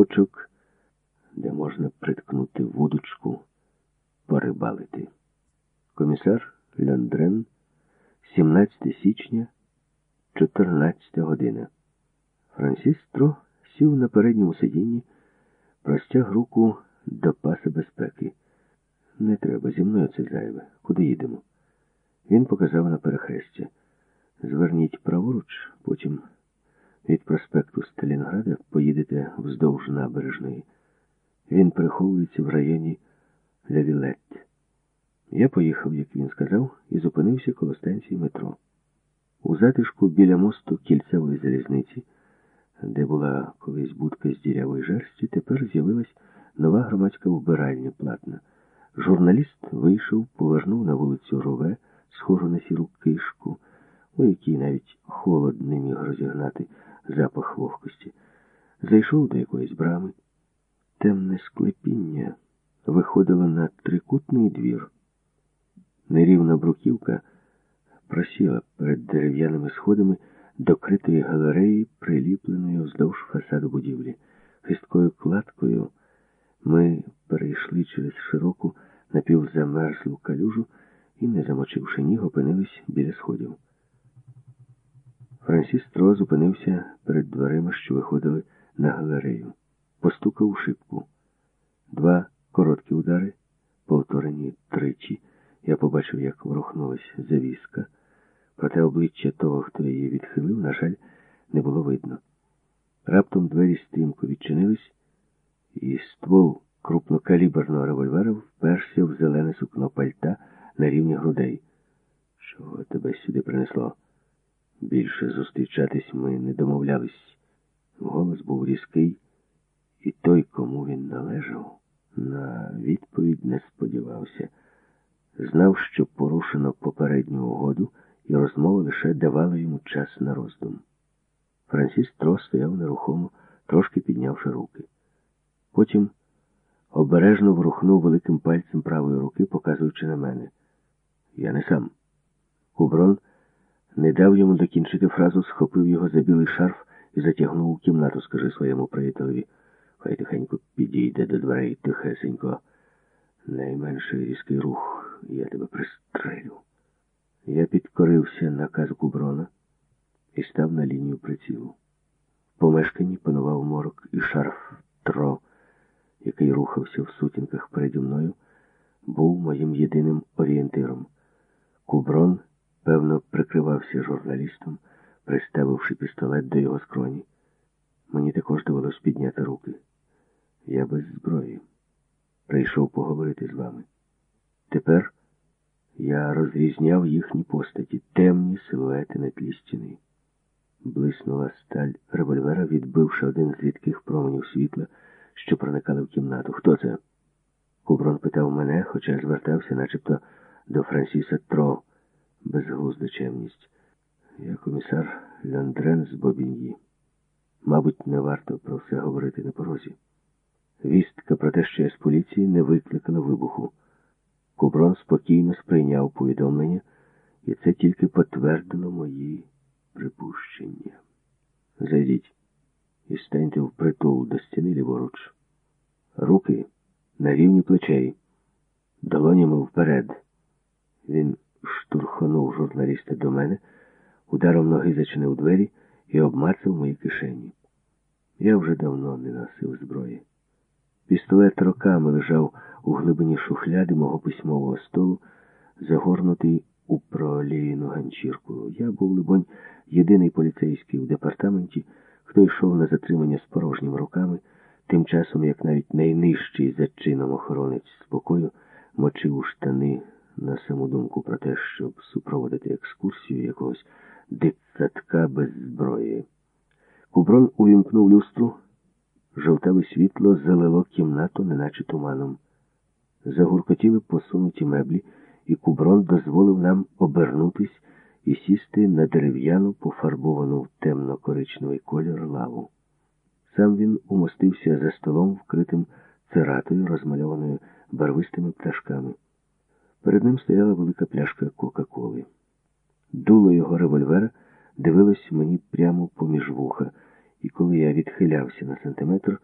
куточок, де можна приткнути вудочку, порибалити. Комісар Ляндрен, 17 січня, 14 година. Франсіс Тро сів на передньому сидінні, простяг руку до паса безпеки. Не треба, зі мною це зайве. Куди їдемо? Він показав на перехрестя. Зверніть праворуч, потім від проспекту Сталінграда поїдете вздовж набережної. Він переховується в районі Лявілет. Я поїхав, як він сказав, і зупинився коло станції метро. У затишку біля мосту кільцевої залізниці, де була колись будка з дірявої жерсті, тепер з'явилась нова громадська вбиральня платна. Журналіст вийшов, повернув на вулицю Рове, схожу на сіру кишку, у якій навіть холод не міг розігнати запах вогкості. Зайшов до якоїсь брами. Темне склепіння виходило на трикутний двір. Нерівна бруківка просіла перед дерев'яними сходами до критої галереї, приліпленої вздовж фасаду будівлі. Хисткою кладкою ми перейшли через широку напівзамерзлу калюжу і, не замочивши ніг, опинились біля сходів. Франсіс Тро зупинився перед дверима, що виходили на галерею. Постукав у шибку. Два короткі удари, повторені тричі. Я побачив, як ворухнулась завіска, проте обличчя того, хто її відхилив, на жаль, не було видно. Раптом двері стрімко відчинились, і ствол крупнокаліберного револьвера вперся в зелене сукно пальта на рівні грудей. Чого тебе сюди принесло? Більше зустрічатись ми не домовлялись. Голос був різкий, і той, кому він належав, на відповідь не сподівався. Знав, що порушено попередню угоду, і розмова лише давала йому час на роздум. Франсіс Тро стояв нерухомо, трошки піднявши руки. Потім обережно врухнув великим пальцем правої руки, показуючи на мене. Я не сам. Куброн не дав йому докінчити фразу, схопив його за білий шарф і затягнув у кімнату, скажи своєму приятелеві. Хай тихенько підійде до дверей тихесенько. Найменший різкий рух, я тебе пристрелю. Я підкорився наказу Куброна і став на лінію прицілу. В помешканні панував морок і шарф тро, який рухався в сутінках переді мною, був моїм єдиним орієнтиром. Куброн, певно, прикривався журналістом, приставивши пістолет до його скроні. Мені також довелось підняти руки. Я без зброї. Прийшов поговорити з вами. Тепер я розрізняв їхні постаті, темні силуети на тлі стіни. Блиснула сталь револьвера, відбивши один з рідких променів світла, що проникали в кімнату. Хто це? Куброн питав мене, хоча звертався начебто до Франсіса Тро, безглузда чемність. Я комісар Льондрен з Бобін'ї. Мабуть, не варто про все говорити на порозі. Вістка про те, що я з поліції, не викликала вибуху. Куброн спокійно сприйняв повідомлення, і це тільки потвердило мої припущення. Зайдіть і станьте впритул до стіни ліворуч. Руки на рівні плечей, долонями вперед. Він штурхонув журналіста до мене, ударом ноги зачинив двері і обмацав мої кишені. Я вже давно не носив зброї. Пістолет роками лежав у глибині шухляди мого письмового столу, загорнутий у прооліяну ганчірку. Я був, либонь, єдиний поліцейський в департаменті, хто йшов на затримання з порожніми руками, тим часом, як навіть найнижчий за чином охоронець спокою мочив у штани на саму думку про те, щоб супроводити екскурсію якогось дитсадка без зброї. Куброн увімкнув люстру. Жовтаве світло залило кімнату, неначе туманом. Загуркотіли посунуті меблі, і Куброн дозволив нам обернутись і сісти на дерев'яну, пофарбовану в темно-коричневий колір лаву. Сам він умостився за столом, вкритим цератою, розмальованою барвистими пташками. Перед ним стояла велика пляшка Кока-Коли. Дуло його револьвера дивилось мені прямо поміж вуха, і коли я відхилявся на сантиметр,